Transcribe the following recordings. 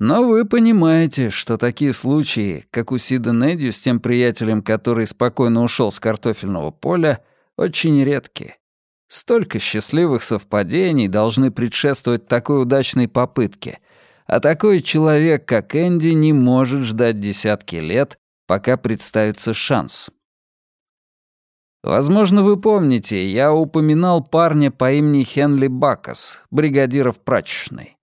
Но вы понимаете, что такие случаи, как у Сида Недью с тем приятелем, который спокойно ушел с картофельного поля, очень редки. Столько счастливых совпадений должны предшествовать такой удачной попытке, а такой человек, как Энди, не может ждать десятки лет, пока представится шанс. Возможно, вы помните, я упоминал парня по имени Хенли Бакас, бригадира в прачечной.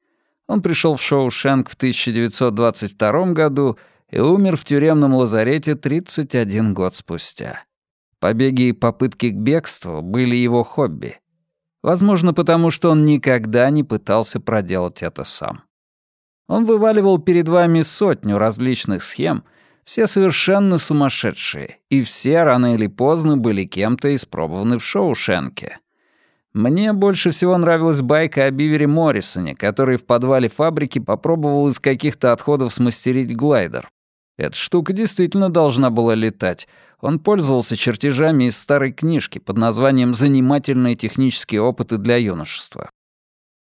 Он пришел в Шоушенк в 1922 году и умер в тюремном лазарете 31 год спустя. Побеги и попытки к бегству были его хобби. Возможно, потому что он никогда не пытался проделать это сам. Он вываливал перед вами сотню различных схем, все совершенно сумасшедшие, и все рано или поздно были кем-то испробованы в Шоушенке. Мне больше всего нравилась байка о Бивере Моррисоне, который в подвале фабрики попробовал из каких-то отходов смастерить глайдер. Эта штука действительно должна была летать. Он пользовался чертежами из старой книжки под названием «Занимательные технические опыты для юношества».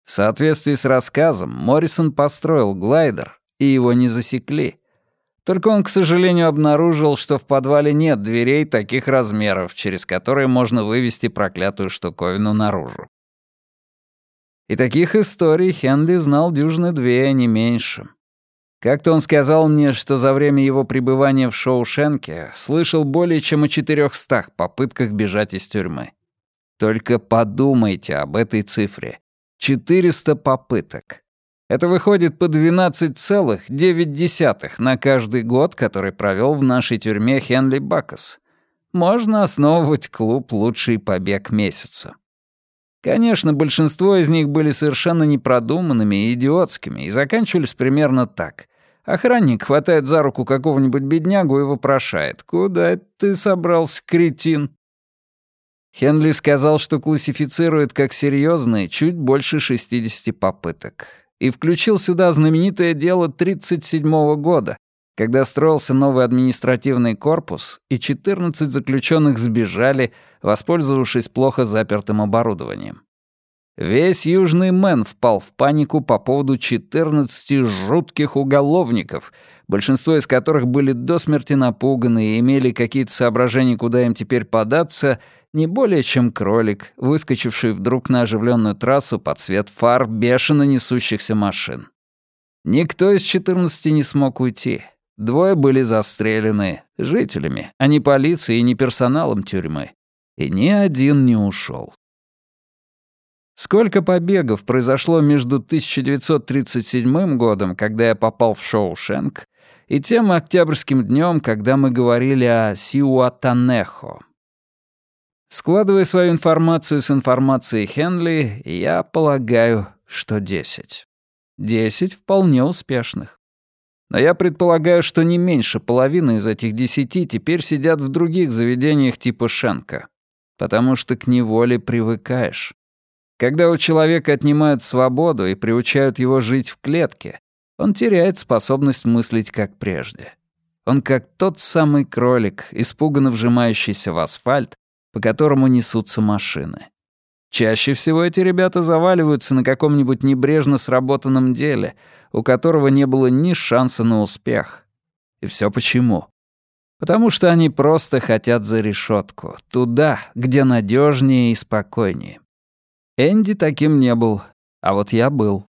В соответствии с рассказом, Моррисон построил глайдер, и его не засекли. Только он, к сожалению, обнаружил, что в подвале нет дверей таких размеров, через которые можно вывести проклятую штуковину наружу. И таких историй Хенли знал дюжины две, а не меньше. Как-то он сказал мне, что за время его пребывания в Шоушенке слышал более чем о четырехстах попытках бежать из тюрьмы. Только подумайте об этой цифре. 400 попыток. Это выходит по 12,9 на каждый год, который провел в нашей тюрьме Хенли Бакас. Можно основывать клуб «Лучший побег месяца». Конечно, большинство из них были совершенно непродуманными и идиотскими и заканчивались примерно так. Охранник хватает за руку какого-нибудь беднягу и вопрошает «Куда ты собрался, кретин?» Хенли сказал, что классифицирует как серьезные чуть больше 60 попыток и включил сюда знаменитое дело 1937 года, когда строился новый административный корпус, и 14 заключенных сбежали, воспользовавшись плохо запертым оборудованием. Весь Южный Мэн впал в панику по поводу 14 жутких уголовников, большинство из которых были до смерти напуганы и имели какие-то соображения, куда им теперь податься — не более чем кролик, выскочивший вдруг на оживленную трассу под свет фар бешено несущихся машин. Никто из 14 не смог уйти. Двое были застрелены жителями, а не полицией и не персоналом тюрьмы. И ни один не ушел. Сколько побегов произошло между 1937 годом, когда я попал в Шоушенк, и тем октябрьским днем, когда мы говорили о Сиуатанехо, Складывая свою информацию с информацией Хенли, я полагаю, что 10. 10 вполне успешных. Но я предполагаю, что не меньше половины из этих десяти теперь сидят в других заведениях типа Шенка. Потому что к неволе привыкаешь. Когда у человека отнимают свободу и приучают его жить в клетке, он теряет способность мыслить как прежде. Он как тот самый кролик, испуганно вжимающийся в асфальт, по которому несутся машины. Чаще всего эти ребята заваливаются на каком-нибудь небрежно сработанном деле, у которого не было ни шанса на успех. И все почему? Потому что они просто хотят за решетку, туда, где надежнее и спокойнее. Энди таким не был, а вот я был.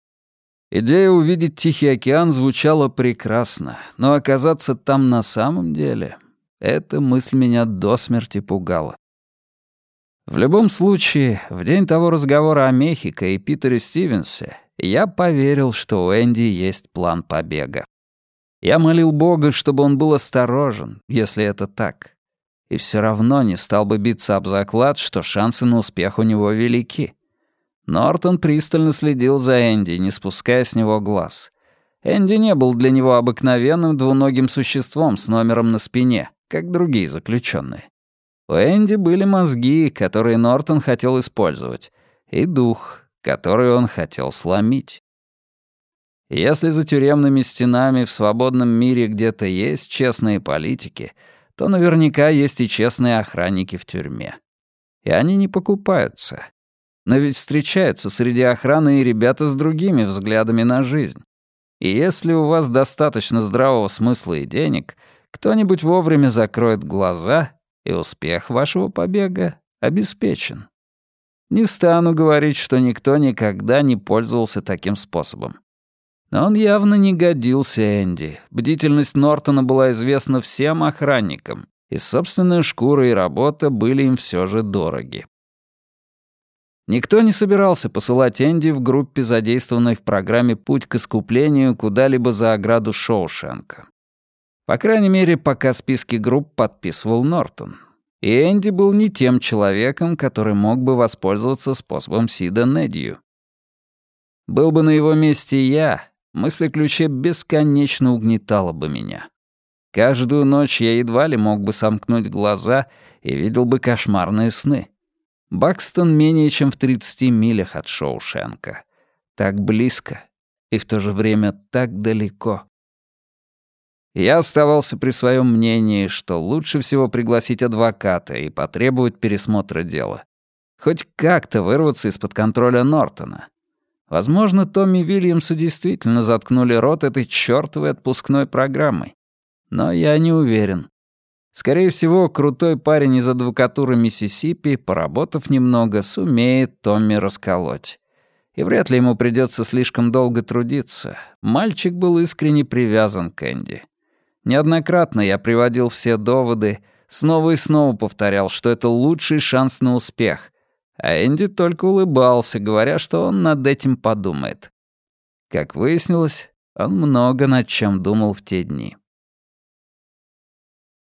Идея увидеть Тихий океан звучала прекрасно, но оказаться там на самом деле — эта мысль меня до смерти пугала. В любом случае, в день того разговора о Мехико и Питере Стивенсе я поверил, что у Энди есть план побега. Я молил Бога, чтобы он был осторожен, если это так. И все равно не стал бы биться об заклад, что шансы на успех у него велики. Нортон пристально следил за Энди, не спуская с него глаз. Энди не был для него обыкновенным двуногим существом с номером на спине, как другие заключенные. У Энди были мозги, которые Нортон хотел использовать, и дух, который он хотел сломить. Если за тюремными стенами в свободном мире где-то есть честные политики, то наверняка есть и честные охранники в тюрьме. И они не покупаются. Но ведь встречаются среди охраны и ребята с другими взглядами на жизнь. И если у вас достаточно здравого смысла и денег, кто-нибудь вовремя закроет глаза, и успех вашего побега обеспечен. Не стану говорить, что никто никогда не пользовался таким способом. Но он явно не годился Энди. Бдительность Нортона была известна всем охранникам, и собственная шкура и работа были им все же дороги. Никто не собирался посылать Энди в группе, задействованной в программе «Путь к искуплению» куда-либо за ограду Шоушенка. По крайней мере, пока списки групп подписывал Нортон. И Энди был не тем человеком, который мог бы воспользоваться способом Сида Недью. Был бы на его месте я, мысль о ключе бесконечно угнетала бы меня. Каждую ночь я едва ли мог бы сомкнуть глаза и видел бы кошмарные сны. Бакстон менее чем в 30 милях от Шоушенка. Так близко и в то же время так далеко. Я оставался при своем мнении, что лучше всего пригласить адвоката и потребовать пересмотра дела. Хоть как-то вырваться из-под контроля Нортона. Возможно, Томми Вильямсу действительно заткнули рот этой чёртовой отпускной программой. Но я не уверен. Скорее всего, крутой парень из адвокатуры Миссисипи, поработав немного, сумеет Томми расколоть. И вряд ли ему придется слишком долго трудиться. Мальчик был искренне привязан к Энди. Неоднократно я приводил все доводы, снова и снова повторял, что это лучший шанс на успех. А Энди только улыбался, говоря, что он над этим подумает. Как выяснилось, он много над чем думал в те дни.